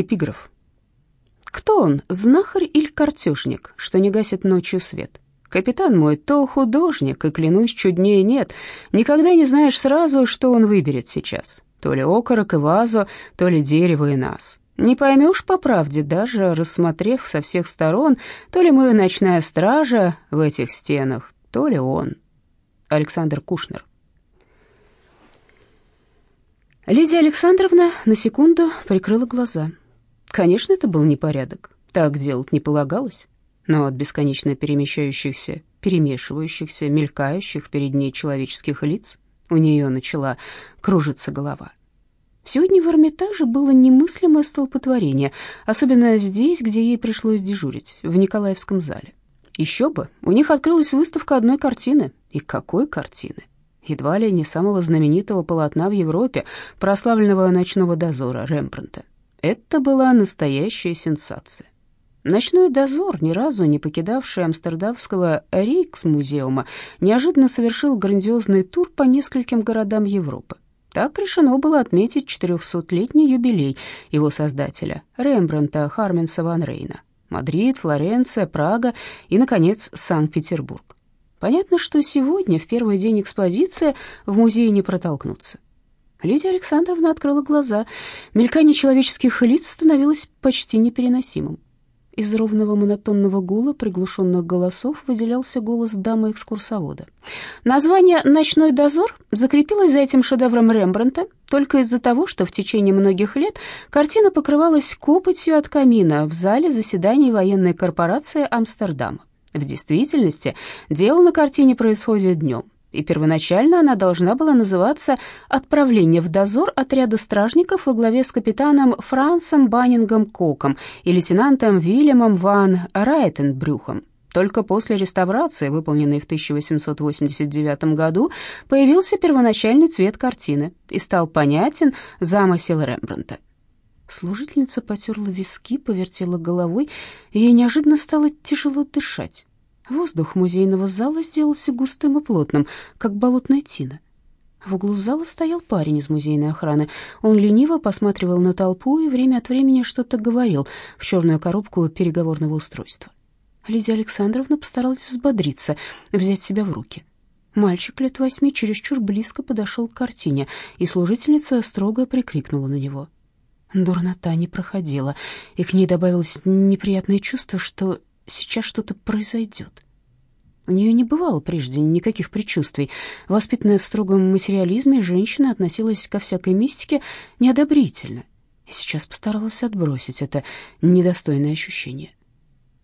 Эпиграф. Кто он, знахарь или картежник, что не гасит ночью свет? Капитан мой то художник, и, клянусь, чуднее нет. Никогда не знаешь сразу, что он выберет сейчас. То ли окорок и вазу, то ли дерево и нас. Не поймешь по правде, даже рассмотрев со всех сторон, то ли мы ночная стража в этих стенах, то ли он. Александр Кушнер. Лидия Александровна на секунду прикрыла глаза. Конечно, это был непорядок. Так делать не полагалось. Но от бесконечно перемещающихся, перемешивающихся, мелькающих перед ней человеческих лиц у нее начала кружиться голова. Сегодня в Эрмитаже было немыслимое столпотворение, особенно здесь, где ей пришлось дежурить, в Николаевском зале. Еще бы, у них открылась выставка одной картины. И какой картины? Едва ли не самого знаменитого полотна в Европе, прославленного «Ночного дозора» Рембрандта. Это была настоящая сенсация. Ночной дозор, ни разу не покидавший амстердамского Рейксмузеума, неожиданно совершил грандиозный тур по нескольким городам Европы. Так решено было отметить 400-летний юбилей его создателя, Рембрандта Харменса ван Рейна. Мадрид, Флоренция, Прага и, наконец, Санкт-Петербург. Понятно, что сегодня, в первый день экспозиции, в музее не протолкнуться. Лидия Александровна открыла глаза. Мелькание человеческих лиц становилось почти непереносимым. Из ровного монотонного гула приглушенных голосов выделялся голос дамы-экскурсовода. Название «Ночной дозор» закрепилось за этим шедевром Рембрандта только из-за того, что в течение многих лет картина покрывалась копотью от камина в зале заседаний военной корпорации Амстердама. В действительности дело на картине происходит днем, и первоначально она должна была называться «Отправление в дозор отряда стражников во главе с капитаном Франсом Баннингом Коком и лейтенантом Вильямом ван Райтенбрюхом». Только после реставрации, выполненной в 1889 году, появился первоначальный цвет картины и стал понятен замысел Рембрандта. Служительница потерла виски, повертела головой, и ей неожиданно стало тяжело дышать. Воздух музейного зала сделался густым и плотным, как болотная тина. В углу зала стоял парень из музейной охраны. Он лениво посматривал на толпу и время от времени что-то говорил в черную коробку переговорного устройства. Лидия Александровна постаралась взбодриться, взять себя в руки. Мальчик лет восьми чересчур близко подошел к картине, и служительница строго прикрикнула на него. Дурнота не проходила, и к ней добавилось неприятное чувство, что сейчас что-то произойдет. У нее не бывало прежде никаких предчувствий. Воспитанная в строгом материализме, женщина относилась ко всякой мистике неодобрительно, и сейчас постаралась отбросить это недостойное ощущение.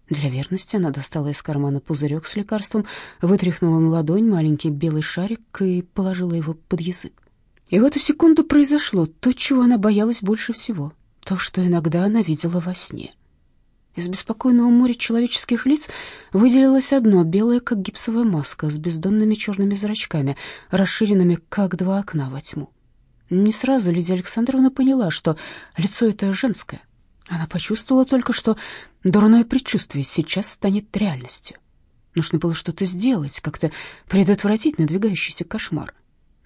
Для верности она достала из кармана пузырек с лекарством, вытряхнула на ладонь маленький белый шарик и положила его под язык. И в эту секунду произошло то, чего она боялась больше всего, то, что иногда она видела во сне. Из беспокойного моря человеческих лиц выделилось одно, белое, как гипсовая маска, с бездонными черными зрачками, расширенными, как два окна во тьму. Не сразу Лидия Александровна поняла, что лицо это женское. Она почувствовала только, что дурное предчувствие сейчас станет реальностью. Нужно было что-то сделать, как-то предотвратить надвигающийся кошмар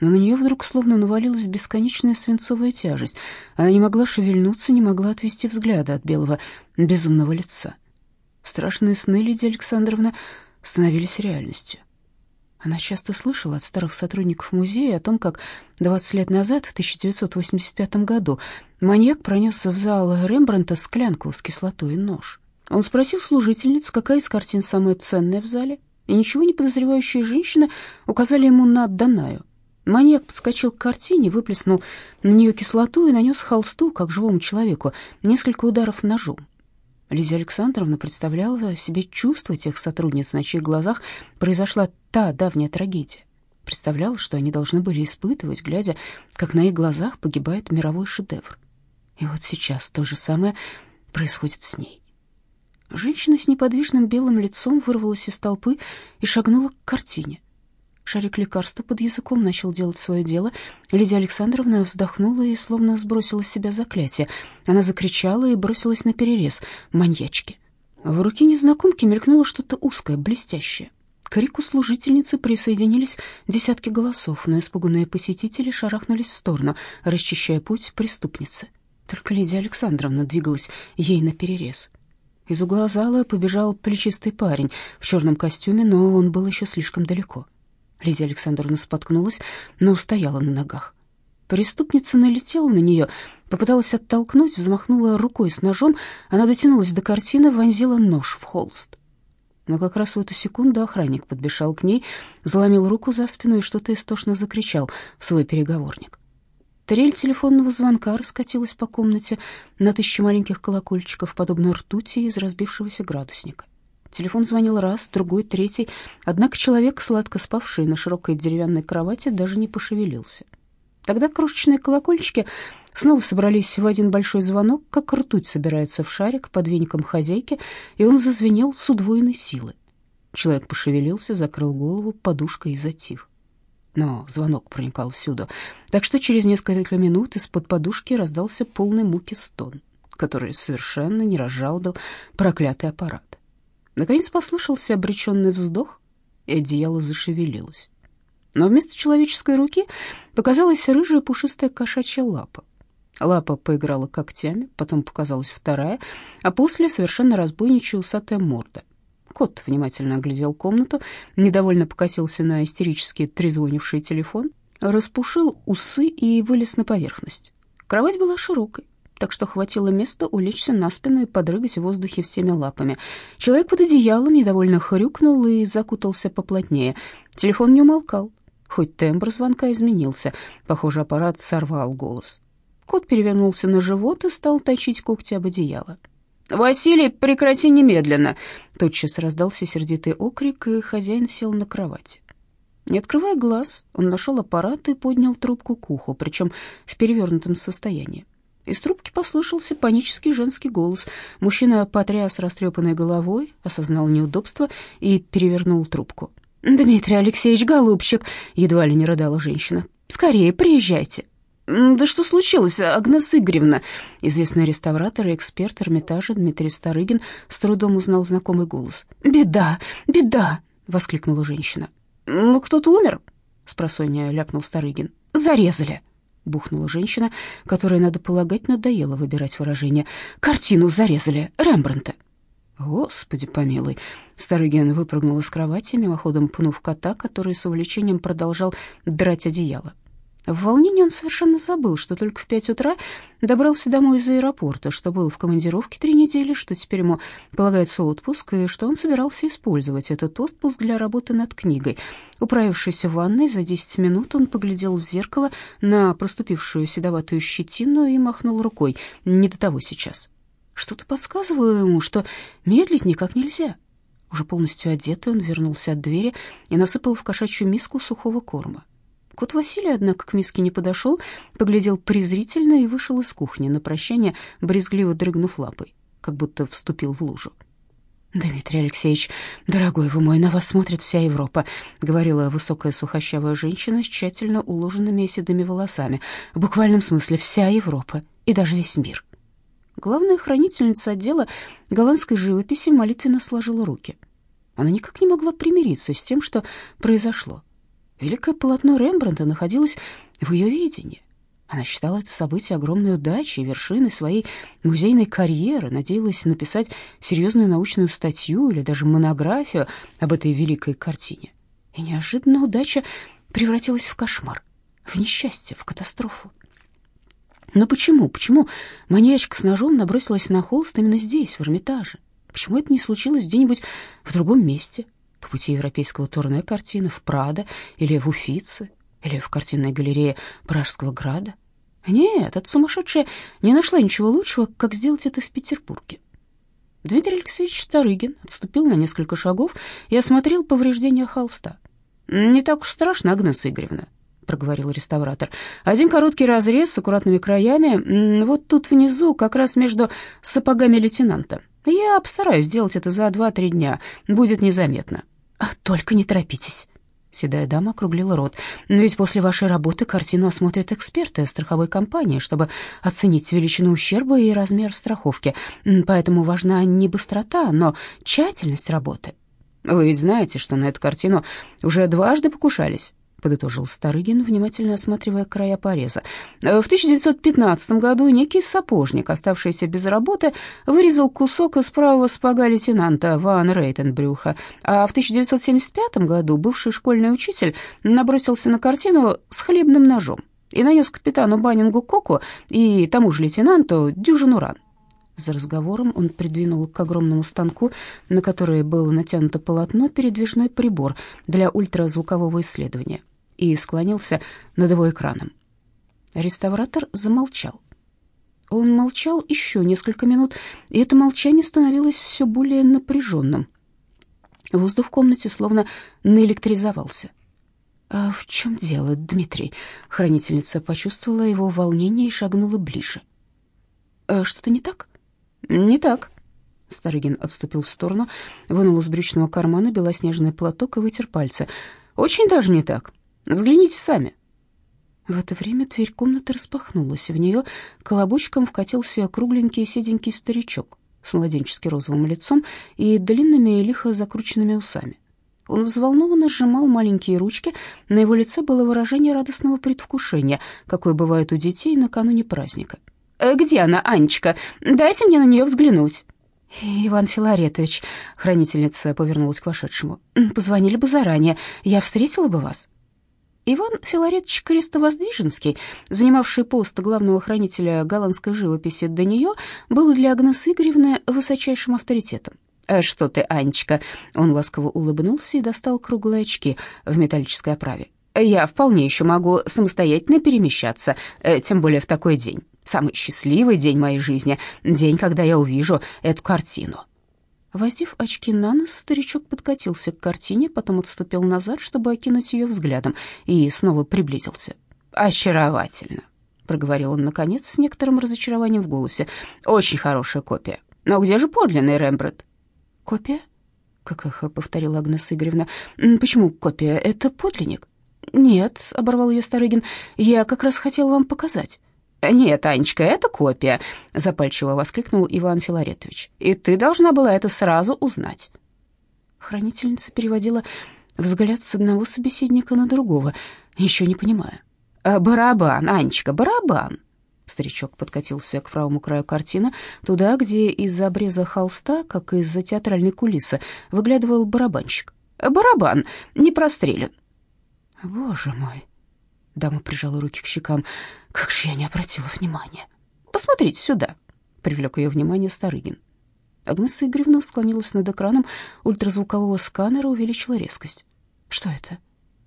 но на нее вдруг словно навалилась бесконечная свинцовая тяжесть. Она не могла шевельнуться, не могла отвести взгляда от белого безумного лица. Страшные сны Лидии Александровны становились реальностью. Она часто слышала от старых сотрудников музея о том, как 20 лет назад, в 1985 году, маньяк пронес в зал Рембрандта склянку с кислотой и нож. Он спросил служительниц, какая из картин самая ценная в зале, и ничего не подозревающие женщины указали ему на Данаю, Маньяк подскочил к картине, выплеснул на нее кислоту и нанес холсту, как живому человеку, несколько ударов ножом. Лиза Александровна представляла себе чувства тех сотрудниц, на чьих глазах произошла та давняя трагедия. Представляла, что они должны были испытывать, глядя, как на их глазах погибает мировой шедевр. И вот сейчас то же самое происходит с ней. Женщина с неподвижным белым лицом вырвалась из толпы и шагнула к картине. Шарик лекарства под языком начал делать свое дело. Лидия Александровна вздохнула и словно сбросила с себя заклятие. Она закричала и бросилась на перерез маньячки. В руке незнакомки мелькнуло что-то узкое, блестящее. К крику служительницы присоединились десятки голосов, но испуганные посетители шарахнулись в сторону, расчищая путь преступнице. Только Лидия Александровна двигалась ей наперерез. Из угла зала побежал плечистый парень в черном костюме, но он был еще слишком далеко. Лидия Александровна споткнулась, но устояла на ногах. Преступница налетела на нее, попыталась оттолкнуть, взмахнула рукой с ножом. Она дотянулась до картины, вонзила нож в холст. Но как раз в эту секунду охранник подбежал к ней, заломил руку за спину и что-то истошно закричал в свой переговорник. Трель телефонного звонка раскатилась по комнате на тысячу маленьких колокольчиков, подобно ртути из разбившегося градусника. Телефон звонил раз, другой, третий, однако человек, сладко спавший на широкой деревянной кровати, даже не пошевелился. Тогда крошечные колокольчики снова собрались в один большой звонок, как ртуть собирается в шарик под веником хозяйки, и он зазвенел с удвоенной силой. Человек пошевелился, закрыл голову подушкой и затих. Но звонок проникал всюду, так что через несколько минут из-под подушки раздался полный муки стон, который совершенно не разжалбил проклятый аппарат. Наконец послышался обреченный вздох, и одеяло зашевелилось но вместо человеческой руки показалась рыжая пушистая кошачья лапа. Лапа поиграла когтями, потом показалась вторая, а после совершенно разбойничья усатая морда. Кот внимательно оглядел комнату, недовольно покосился на истерически трезвонивший телефон, распушил усы и вылез на поверхность. Кровать была широкой, так что хватило места улечься на спину и подрыгать в воздухе всеми лапами. Человек под одеялом недовольно хрюкнул и закутался поплотнее. Телефон не умолкал. Хоть тембр звонка изменился, похоже, аппарат сорвал голос. Кот перевернулся на живот и стал точить когти об одеяло. «Василий, прекрати немедленно!» Тотчас раздался сердитый окрик, и хозяин сел на кровати. Не открывая глаз, он нашел аппарат и поднял трубку к уху, причем в перевернутом состоянии. Из трубки послышался панический женский голос. Мужчина потряс растрепанной головой, осознал неудобство и перевернул трубку. «Дмитрий Алексеевич, голубчик!» — едва ли не рыдала женщина. «Скорее, приезжайте!» «Да что случилось, Агнес Игоревна?» Известный реставратор и эксперт Эрмитажа Дмитрий Старыгин с трудом узнал знакомый голос. «Беда, беда!» — воскликнула женщина. «Ну, кто-то умер?» — спросонья ляпнул Старыгин. «Зарезали!» — бухнула женщина, которой, надо полагать, надоело выбирать выражение. «Картину зарезали, Рембрандта!» Господи помилуй. Старыгин выпрыгнул из кровати, мимоходом пнув кота, который с увлечением продолжал драть одеяло. В волнении он совершенно забыл, что только в пять утра добрался домой из аэропорта, что был в командировке три недели, что теперь ему полагается отпуск, и что он собирался использовать этот отпуск для работы над книгой. Управившись в ванной, за десять минут он поглядел в зеркало на проступившую седоватую щетину и махнул рукой. Не до того сейчас. Что-то подсказывало ему, что медлить никак нельзя. Уже полностью одетый, он вернулся от двери и насыпал в кошачью миску сухого корма. Кот Василий, однако, к миске не подошел, поглядел презрительно и вышел из кухни, на прощание брезгливо дрыгнув лапой, как будто вступил в лужу. «Дмитрий Алексеевич, дорогой вы мой, на вас смотрит вся Европа», — говорила высокая сухощавая женщина с тщательно уложенными седыми волосами. «В буквальном смысле вся Европа и даже весь мир». Главная хранительница отдела голландской живописи молитвенно сложила руки. Она никак не могла примириться с тем, что произошло. Великое полотно Рембрандта находилось в ее видении. Она считала это событие огромной удачей, вершиной своей музейной карьеры, надеялась написать серьезную научную статью или даже монографию об этой великой картине. И неожиданно удача превратилась в кошмар, в несчастье, в катастрофу. Но почему, почему маньячка с ножом набросилась на холст именно здесь, в Эрмитаже? Почему это не случилось где-нибудь в другом месте? По пути европейского турне картины в Прадо или в Уфице, или в картинной галерее Пражского града? Нет, эта сумасшедшая не нашла ничего лучшего, как сделать это в Петербурге. Дмитрий Алексеевич Старыгин отступил на несколько шагов и осмотрел повреждения холста. «Не так уж страшно, Агнеса Игоревна проговорил реставратор. «Один короткий разрез с аккуратными краями, вот тут внизу, как раз между сапогами лейтенанта. Я постараюсь сделать это за два-три дня, будет незаметно». «Только не торопитесь». Седая дама округлила рот. «Но ведь после вашей работы картину осмотрят эксперты страховой компании, чтобы оценить величину ущерба и размер страховки. Поэтому важна не быстрота, но тщательность работы». «Вы ведь знаете, что на эту картину уже дважды покушались?» — подытожил Старыгин, внимательно осматривая края пореза. «В 1915 году некий сапожник, оставшийся без работы, вырезал кусок из правого спага лейтенанта Ван Рейтенбрюха, а в 1975 году бывший школьный учитель набросился на картину с хлебным ножом и нанес капитану Баннингу Коку и тому же лейтенанту дюжину ран. За разговором он придвинул к огромному станку, на который было натянуто полотно, передвижной прибор для ультразвукового исследования и склонился над его экраном. Реставратор замолчал. Он молчал еще несколько минут, и это молчание становилось все более напряженным. Воздух в комнате словно наэлектризовался. «А в чем дело, Дмитрий?» Хранительница почувствовала его волнение и шагнула ближе. «А «Что-то не так?» «Не так». Старыгин отступил в сторону, вынул из брючного кармана белоснежный платок и вытер пальцы. «Очень даже не так. Взгляните сами». В это время дверь комнаты распахнулась, в нее колобочком вкатился кругленький седенький старичок с младенчески розовым лицом и длинными и лихо закрученными усами. Он взволнованно сжимал маленькие ручки, на его лице было выражение радостного предвкушения, какое бывает у детей накануне праздника. Э, «Где она, Анечка? Дайте мне на нее взглянуть». «Иван Филаретович», — хранительница повернулась к вошедшему, — «позвонили бы заранее, я встретила бы вас». Иван Филаретович Крестовоздвиженский, занимавший пост главного хранителя голландской живописи до нее, был для Агнесы Игоревны высочайшим авторитетом. «А что ты, Анечка?» Он ласково улыбнулся и достал круглые очки в металлической оправе. «Я вполне еще могу самостоятельно перемещаться, э, тем более в такой день. Самый счастливый день моей жизни, день, когда я увижу эту картину». Воздев очки на нос, старичок подкатился к картине, потом отступил назад, чтобы окинуть ее взглядом, и снова приблизился. «Очаровательно», — проговорил он, наконец, с некоторым разочарованием в голосе. «Очень хорошая копия. Но где же подлинный Рембрандт?» «Копия?» — как эхо повторила Агнеса Игоревна. «Почему копия? Это подлинник?» «Нет», — оборвал ее Старыгин, — «я как раз хотел вам показать». «Нет, Анечка, это копия», — запальчиво воскликнул Иван Филаретович. «И ты должна была это сразу узнать». Хранительница переводила взгляд с одного собеседника на другого, еще не понимая. «Э, «Барабан, Анечка, барабан!» Старичок подкатился к правому краю картины, туда, где из-за обреза холста, как из-за театральной кулисы, выглядывал барабанщик. «Барабан, не прострелен». «Боже мой!» Дама прижала руки к щекам. Как же я не обратила внимания. Посмотрите сюда, привлек ее внимание Старыгин. Агнеса Игоревна склонилась над экраном ультразвукового сканера, увеличила резкость. Что это?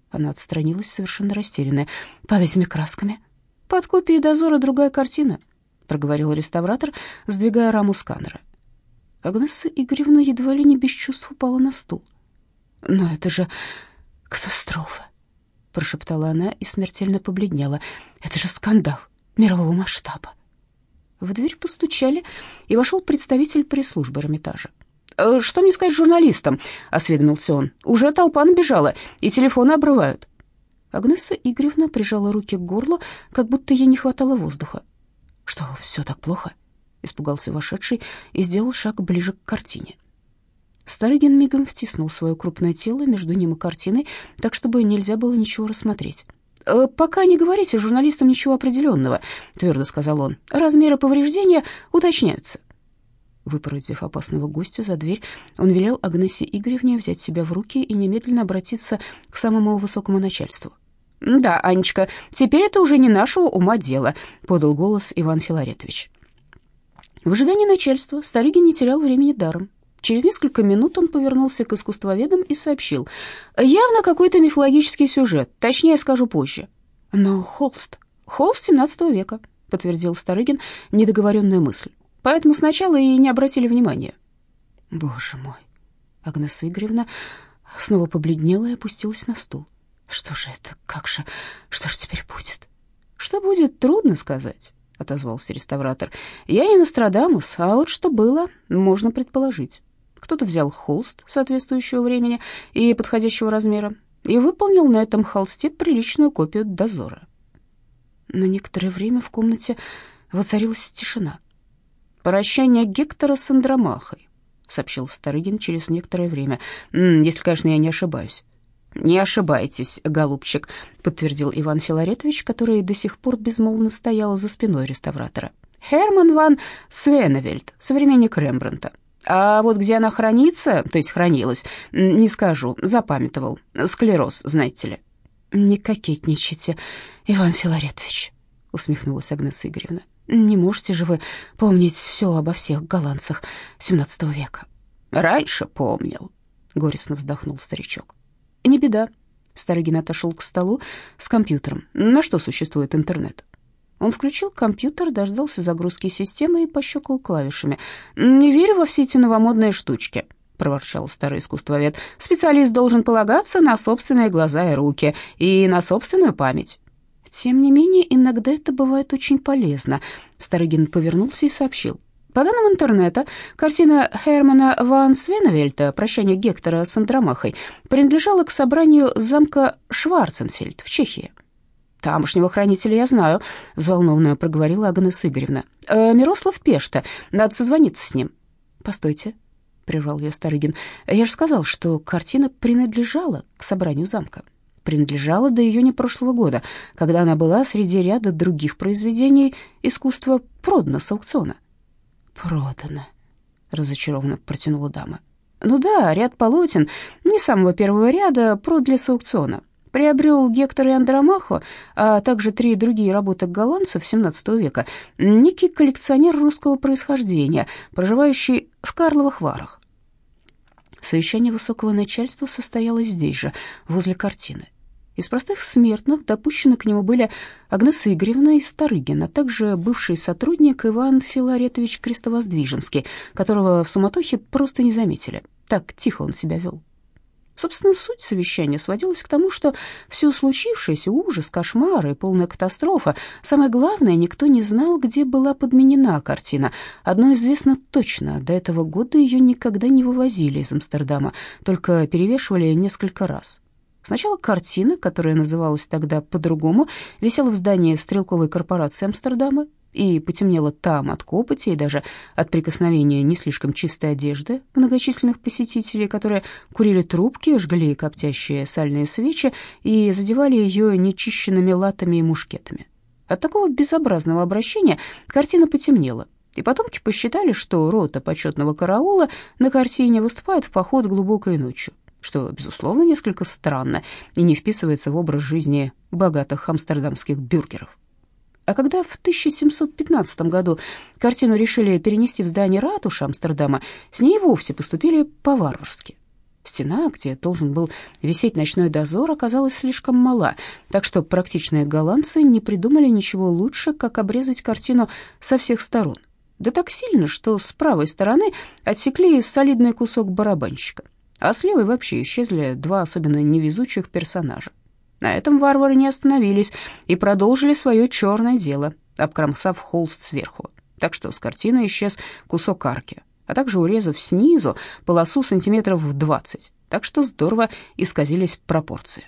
Она отстранилась, совершенно растерянная. Под этими красками. Под копией дозора другая картина, проговорил реставратор, сдвигая раму сканера. Агнеса Игоревна едва ли не без чувств упала на стул. Но это же катастрофа прошептала она и смертельно побледнела. Это же скандал мирового масштаба. В дверь постучали, и вошел представитель пресс-службы Эрмитажа. «Э, «Что мне сказать журналистам?» — осведомился он. «Уже толпа набежала, и телефоны обрывают». Агнеса Игоревна прижала руки к горлу, как будто ей не хватало воздуха. «Что, все так плохо?» — испугался вошедший и сделал шаг ближе к картине. Старыгин мигом втиснул свое крупное тело между ним и картиной, так, чтобы нельзя было ничего рассмотреть. «Э, «Пока не говорите журналистам ничего определенного», — твердо сказал он. «Размеры повреждения уточняются». Выпроводив опасного гостя за дверь, он велел Агнесе Игоревне взять себя в руки и немедленно обратиться к самому высокому начальству. «Да, Анечка, теперь это уже не нашего ума дело», — подал голос Иван Филаретович. В ожидании начальства Старыгин не терял времени даром. Через несколько минут он повернулся к искусствоведам и сообщил. «Явно какой-то мифологический сюжет, точнее скажу позже». «Но холст, холст XVII века», — подтвердил Старыгин недоговоренную мысль. «Поэтому сначала и не обратили внимания». «Боже мой!» Агнеса Игоревна снова побледнела и опустилась на стул. «Что же это? Как же? Что же теперь будет?» «Что будет, трудно сказать», — отозвался реставратор. «Я не Нострадамус, а вот что было, можно предположить». Кто-то взял холст соответствующего времени и подходящего размера и выполнил на этом холсте приличную копию дозора. На некоторое время в комнате воцарилась тишина. «Прощание Гектора с Андромахой», — сообщил Старыгин через некоторое время, «если, конечно, я не ошибаюсь». «Не ошибайтесь, голубчик», — подтвердил Иван Филаретович, который до сих пор безмолвно стоял за спиной реставратора. «Херман ван Свеневельд, современник Рембрандта. А вот где она хранится, то есть хранилась, не скажу, запамятовал. Склероз, знаете ли». «Не кокетничайте, Иван Филаретович», — усмехнулась Агнеса Игоревна. «Не можете же вы помнить все обо всех голландцах XVII века?» «Раньше помнил», — горестно вздохнул старичок. «Не беда». Старыгин отошел к столу с компьютером. На что существует интернет? Он включил компьютер, дождался загрузки системы и пощелкал клавишами. «Не верю во все эти новомодные штучки», — проворчал старый искусствовед. «Специалист должен полагаться на собственные глаза и руки и на собственную память». «Тем не менее, иногда это бывает очень полезно», — Старыгин повернулся и сообщил. По данным интернета, картина Хермана ван Свеневельта «Прощание Гектора с Андромахой» принадлежала к собранию замка Шварценфельд в Чехии. «Тамошнего хранителя я знаю», — взволнованно проговорила Агнес Игоревна. «Э, «Мирослав Пешта, надо созвониться с ним». «Постойте», — прервал ее Старыгин, — «я же сказал, что картина принадлежала к собранию замка» принадлежала до июня прошлого года, когда она была среди ряда других произведений искусства продана с аукциона. «Продано», — разочарованно протянула дама. «Ну да, ряд полотен, не самого первого ряда, продали с аукциона. Приобрел Гектор и Андромахо, а также три другие работы голландцев XVII века, некий коллекционер русского происхождения, проживающий в Карловых Варах. Совещание высокого начальства состоялось здесь же, возле картины. Из простых смертных допущены к нему были Агнеса Игоревна и Старыгин, а также бывший сотрудник Иван Филаретович Крестовоздвиженский, которого в суматохе просто не заметили. Так тихо он себя вел. Собственно, суть совещания сводилась к тому, что все случившееся, ужас, кошмары, полная катастрофа, самое главное, никто не знал, где была подменена картина. Одно известно точно, до этого года ее никогда не вывозили из Амстердама, только перевешивали несколько раз. Сначала картина, которая называлась тогда по-другому, висела в здании стрелковой корпорации Амстердама и потемнела там от копоти и даже от прикосновения не слишком чистой одежды многочисленных посетителей, которые курили трубки, жгли коптящие сальные свечи и задевали ее нечищенными латами и мушкетами. От такого безобразного обращения картина потемнела, и потомки посчитали, что рота почетного караула на картине выступает в поход глубокой ночью что, безусловно, несколько странно и не вписывается в образ жизни богатых амстердамских бюргеров. А когда в 1715 году картину решили перенести в здание ратуши Амстердама, с ней вовсе поступили по-варварски. Стена, где должен был висеть ночной дозор, оказалась слишком мала, так что практичные голландцы не придумали ничего лучше, как обрезать картину со всех сторон. Да так сильно, что с правой стороны отсекли солидный кусок барабанщика а с левой вообще исчезли два особенно невезучих персонажа. На этом варвары не остановились и продолжили свое черное дело, обкромсав холст сверху. Так что с картины исчез кусок арки, а также урезав снизу полосу сантиметров в двадцать, так что здорово исказились пропорции.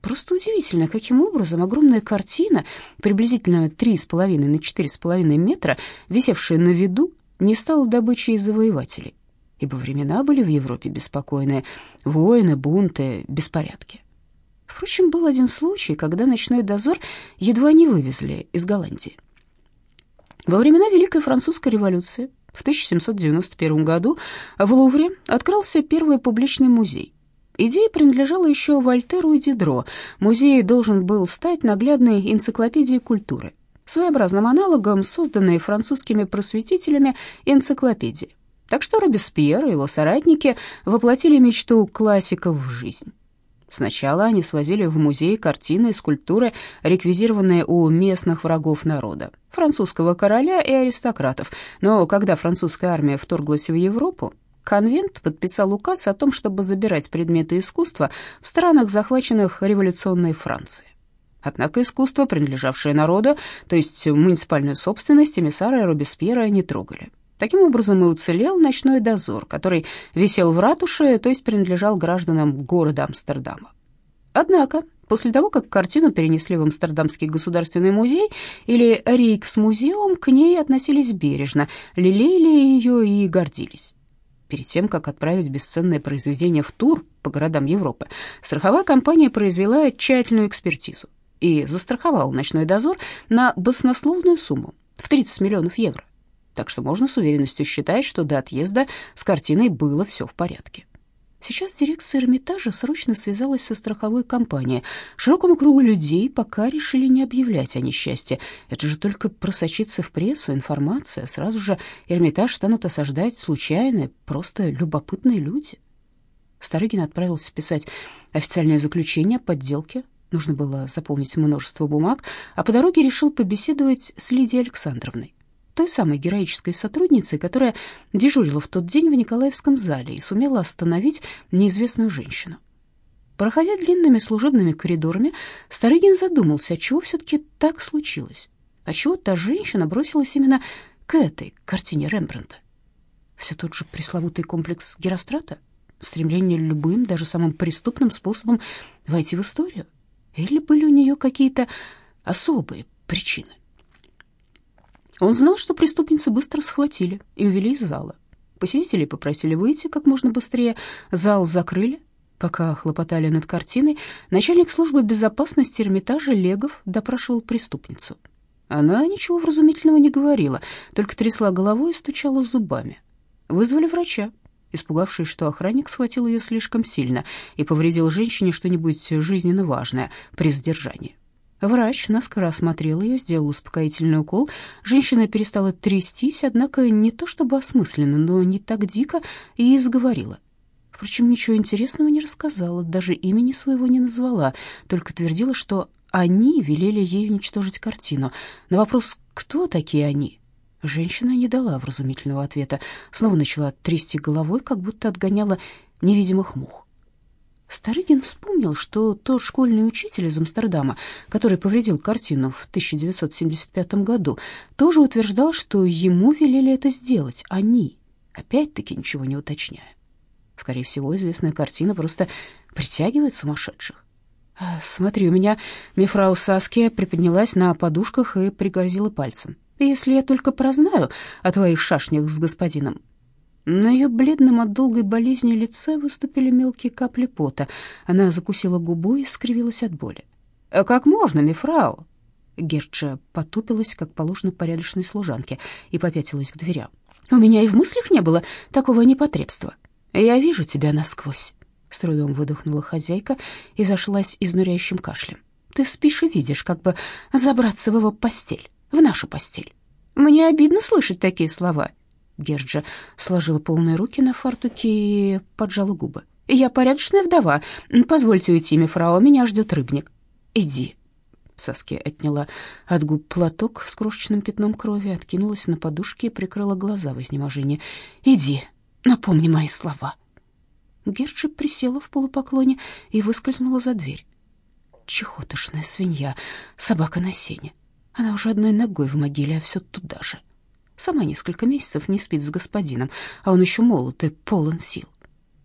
Просто удивительно, каким образом огромная картина, приблизительно 3,5 на 4,5 метра, висевшая на виду, не стала добычей завоевателей ибо времена были в Европе беспокойные, войны, бунты, беспорядки. Впрочем, был один случай, когда ночной дозор едва не вывезли из Голландии. Во времена Великой Французской революции в 1791 году в Лувре открылся первый публичный музей. Идея принадлежала еще Вольтеру и Дидро. Музей должен был стать наглядной энциклопедией культуры, своеобразным аналогом созданной французскими просветителями энциклопедии. Так что Робеспьер и его соратники воплотили мечту классиков в жизнь. Сначала они свозили в музей картины и скульптуры, реквизированные у местных врагов народа, французского короля и аристократов. Но когда французская армия вторглась в Европу, конвент подписал указ о том, чтобы забирать предметы искусства в странах, захваченных революционной Францией. Однако искусство, принадлежавшее народу, то есть муниципальную собственность, эмиссары Робеспьера не трогали. Таким образом и уцелел ночной дозор, который висел в ратуше, то есть принадлежал гражданам города Амстердама. Однако, после того, как картину перенесли в Амстердамский государственный музей или Рейкс-музеум, к ней относились бережно, лелеяли ее и гордились. Перед тем, как отправить бесценное произведение в тур по городам Европы, страховая компания произвела тщательную экспертизу и застраховала «Ночной дозор» на баснословную сумму в 30 миллионов евро. Так что можно с уверенностью считать, что до отъезда с картиной было все в порядке. Сейчас дирекция Эрмитажа срочно связалась со страховой компанией. Широкому кругу людей пока решили не объявлять о несчастье. Это же только просочиться в прессу, информация. Сразу же Эрмитаж станут осаждать случайные, просто любопытные люди. Старыгин отправился писать официальное заключение о подделке. Нужно было заполнить множество бумаг, а по дороге решил побеседовать с Лидией Александровной той самой героической сотрудницей, которая дежурила в тот день в Николаевском зале и сумела остановить неизвестную женщину. Проходя длинными служебными коридорами, Старыгин задумался, отчего все-таки так случилось, отчего та женщина бросилась именно к этой картине Рембрандта. Все тот же пресловутый комплекс Герострата, стремление любым, даже самым преступным способом войти в историю? Или были у нее какие-то особые причины? Он знал, что преступницу быстро схватили и увели из зала. Посетителей попросили выйти как можно быстрее, зал закрыли. Пока хлопотали над картиной, начальник службы безопасности Эрмитажа Легов допрашивал преступницу. Она ничего вразумительного не говорила, только трясла головой и стучала зубами. Вызвали врача, испугавшись, что охранник схватил ее слишком сильно и повредил женщине что-нибудь жизненно важное при задержании. Врач наскоро осмотрел ее, сделал успокоительный укол. Женщина перестала трястись, однако не то чтобы осмысленно, но не так дико, и заговорила. Впрочем, ничего интересного не рассказала, даже имени своего не назвала, только твердила, что они велели ей уничтожить картину. На вопрос «Кто такие они?» женщина не дала вразумительного ответа, снова начала трясти головой, как будто отгоняла невидимых мух. Старыгин вспомнил, что тот школьный учитель из Амстердама, который повредил картину в 1975 году, тоже утверждал, что ему велели это сделать они, опять-таки ничего не уточняя. Скорее всего, известная картина просто притягивает сумасшедших. А, «Смотри, у меня мифрау Саския приподнялась на подушках и пригрозила пальцем. Если я только прознаю о твоих шашнях с господином, на ее бледном от долгой болезни лице выступили мелкие капли пота. Она закусила губу и скривилась от боли. «А «Как можно, мифрау?» Герча потупилась, как положено порядочной служанке, и попятилась к дверям. «У меня и в мыслях не было такого непотребства. Я вижу тебя насквозь», — с трудом выдохнула хозяйка и зашлась изнуряющим кашлем. «Ты спишь и видишь, как бы забраться в его постель, в нашу постель. Мне обидно слышать такие слова. Герджа сложила полные руки на фартуке и поджала губы. «Я порядочная вдова. Позвольте уйти, мифрау, меня ждет рыбник». «Иди». Саски отняла от губ платок с крошечным пятном крови, откинулась на подушке и прикрыла глаза в изнеможении. «Иди, напомни мои слова». Герджи присела в полупоклоне и выскользнула за дверь. Чехотошная свинья, собака на сене. Она уже одной ногой в могиле, а все туда же. Сама несколько месяцев не спит с господином, а он еще молод и полон сил.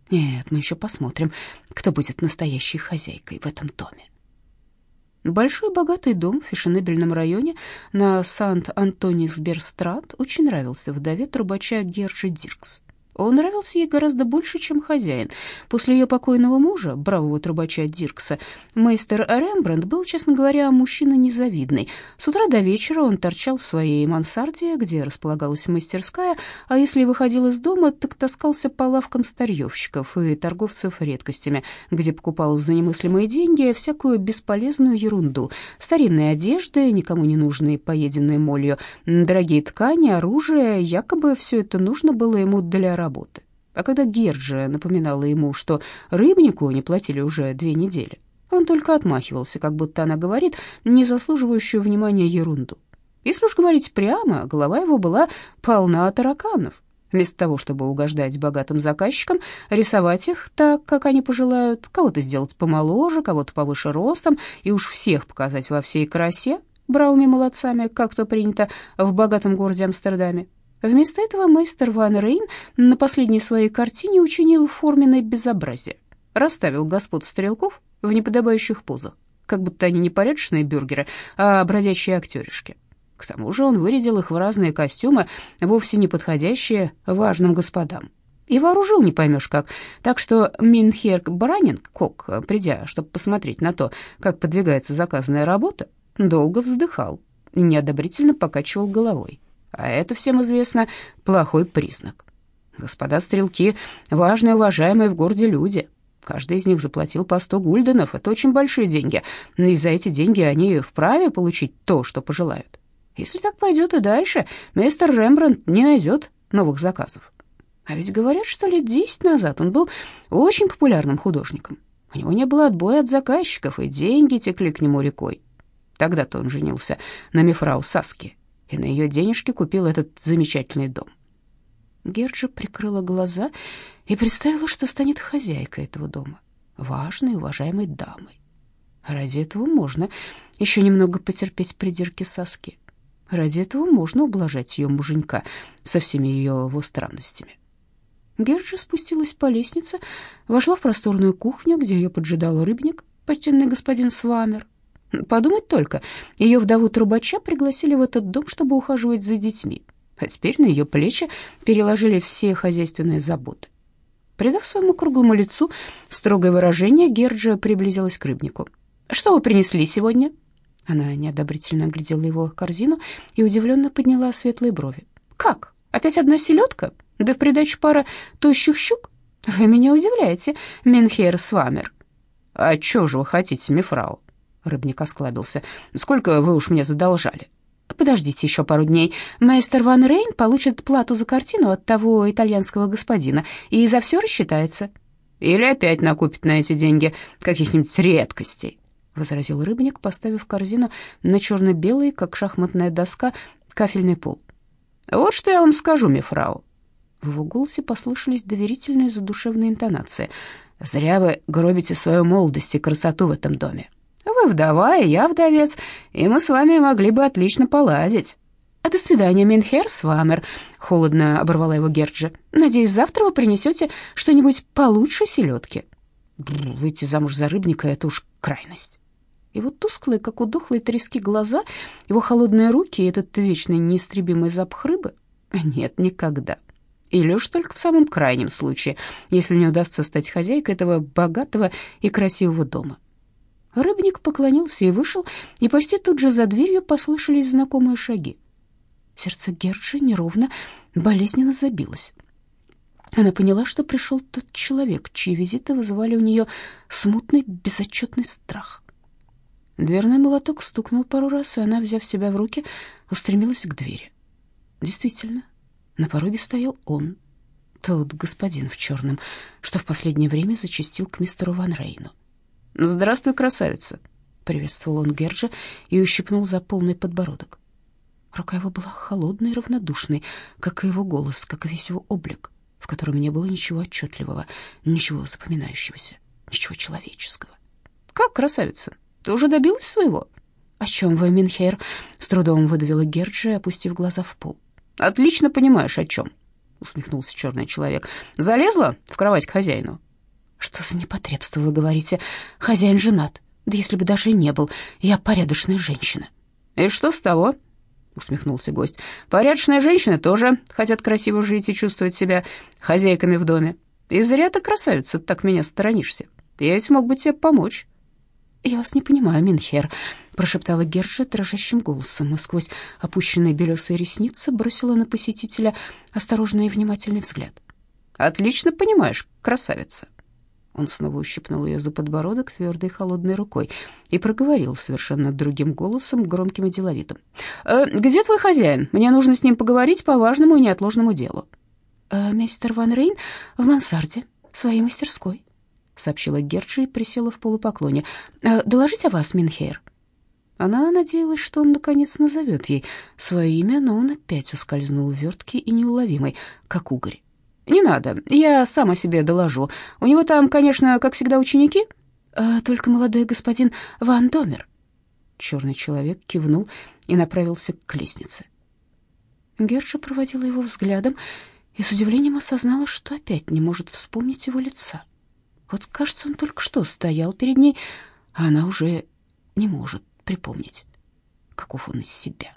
Нет, мы еще посмотрим, кто будет настоящей хозяйкой в этом доме. Большой богатый дом в фешенебельном районе на Сант-Антонисберстрат очень нравился вдове трубача Герджи Диркс. Он нравился ей гораздо больше, чем хозяин. После ее покойного мужа, бравого трубача Диркса, мейстер Рембрандт был, честно говоря, мужчина незавидный. С утра до вечера он торчал в своей мансарде, где располагалась мастерская, а если выходил из дома, так таскался по лавкам старьевщиков и торговцев редкостями, где покупал за немыслимые деньги всякую бесполезную ерунду. Старинные одежды, никому не нужные, поеденные молью, дорогие ткани, оружие, якобы все это нужно было ему для работы. А когда Герджия напоминала ему, что рыбнику не платили уже две недели, он только отмахивался, как будто она говорит не заслуживающую внимания ерунду. Если уж говорить прямо, голова его была полна тараканов. Вместо того, чтобы угождать богатым заказчикам, рисовать их так, как они пожелают, кого-то сделать помоложе, кого-то повыше ростом и уж всех показать во всей красе, бравыми молодцами, как то принято в богатом городе Амстердаме, Вместо этого мастер Ван Рейн на последней своей картине учинил форменное безобразие. Расставил господ стрелков в неподобающих позах, как будто они не порядочные бюргеры, а бродячие актеришки. К тому же он вырядил их в разные костюмы, вовсе не подходящие важным господам. и вооружил не поймешь как. Так что Минхерк Бранинг, Кок, придя, чтобы посмотреть на то, как подвигается заказанная работа, долго вздыхал и неодобрительно покачивал головой. А это, всем известно, плохой признак. Господа стрелки — важные, уважаемые в городе люди. Каждый из них заплатил по сто гульденов. Это очень большие деньги. И за эти деньги они вправе получить то, что пожелают. Если так пойдет и дальше, мистер Рембрандт не найдет новых заказов. А ведь говорят, что лет десять назад он был очень популярным художником. У него не было отбоя от заказчиков, и деньги текли к нему рекой. Тогда-то он женился на мифрау Саске, и на ее денежки купил этот замечательный дом. Герджа прикрыла глаза и представила, что станет хозяйкой этого дома, важной, уважаемой дамой. Ради этого можно еще немного потерпеть придирки Саски. Ради этого можно ублажать ее муженька со всеми ее его странностями. Герджа спустилась по лестнице, вошла в просторную кухню, где ее поджидал рыбник, почтенный господин Свамер. Подумать только, ее вдову трубача пригласили в этот дом, чтобы ухаживать за детьми, а теперь на ее плечи переложили все хозяйственные заботы. Придав своему круглому лицу строгое выражение, Герджа приблизилась к рыбнику. «Что вы принесли сегодня?» Она неодобрительно оглядела его корзину и удивленно подняла светлые брови. «Как? Опять одна селедка? Да в придачу пара тощих щук? Вы меня удивляете, Минхер Свамер». «А чё же вы хотите, мифрау?» Рыбник осклабился. «Сколько вы уж мне задолжали?» «Подождите еще пару дней. Мейстер Ван Рейн получит плату за картину от того итальянского господина и за все рассчитается». «Или опять накупит на эти деньги каких-нибудь редкостей», — возразил рыбник, поставив корзину на черно-белый, как шахматная доска, кафельный пол. «Вот что я вам скажу, мифрау». В его голосе послышались доверительные задушевные интонации. «Зря вы гробите свою молодость и красоту в этом доме. Вы вдова, и я вдовец, и мы с вами могли бы отлично поладить». «А до свидания, Минхер Свамер», — холодно оборвала его Герджи. «Надеюсь, завтра вы принесете что-нибудь получше селедки». «Выйти замуж за рыбника — это уж крайность». Его тусклые, как у дохлой трески, глаза, его холодные руки и этот вечный неистребимый запах рыбы? Нет, никогда. Или уж только в самом крайнем случае, если не удастся стать хозяйкой этого богатого и красивого дома. Рыбник поклонился и вышел, и почти тут же за дверью послышались знакомые шаги. Сердце Герджи неровно, болезненно забилось. Она поняла, что пришел тот человек, чьи визиты вызывали у нее смутный, безотчетный страх. Дверной молоток стукнул пару раз, и она, взяв себя в руки, устремилась к двери. Действительно, на пороге стоял он, тот господин в черном, что в последнее время зачастил к мистеру Ван Рейну. «Здравствуй, красавица!» — приветствовал он Герджа и ущипнул за полный подбородок. Рука его была холодной и равнодушной, как и его голос, как и весь его облик, в котором не было ничего отчетливого, ничего запоминающегося, ничего человеческого. «Как красавица!» Ты уже добилась своего?» «О чем вы, Минхейр?» — с трудом выдавила Герджи, опустив глаза в пол. «Отлично понимаешь, о чем», — усмехнулся черный человек. «Залезла в кровать к хозяину?» «Что за непотребство вы говорите? Хозяин женат. Да если бы даже и не был, я порядочная женщина». «И что с того?» — усмехнулся гость. «Порядочные женщины тоже хотят красиво жить и чувствовать себя хозяйками в доме. И зря ты, красавица, так меня сторонишься. Я ведь мог бы тебе помочь». «Я вас не понимаю, Минхер», — прошептала Герджа дрожащим голосом, и сквозь опущенные белесые ресницы бросила на посетителя осторожный и внимательный взгляд. «Отлично понимаешь, красавица». Он снова ущипнул ее за подбородок твердой холодной рукой и проговорил совершенно другим голосом, громким и деловитым. «Э, «Где твой хозяин? Мне нужно с ним поговорить по важному и неотложному делу». «Э, «Мистер Ван Рейн в мансарде, в своей мастерской». — сообщила Герджи и присела в полупоклоне. «Э, «Доложить о вас, Минхейр». Она надеялась, что он наконец назовет ей свое имя, но он опять ускользнул верткий и неуловимый, как угорь. «Не надо, я сам о себе доложу. У него там, конечно, как всегда, ученики?» «Э, «Только молодой господин Ван Домер». Черный человек кивнул и направился к лестнице. Герджа проводила его взглядом и с удивлением осознала, что опять не может вспомнить его лица. Вот, кажется, он только что стоял перед ней, а она уже не может припомнить, каков он из себя.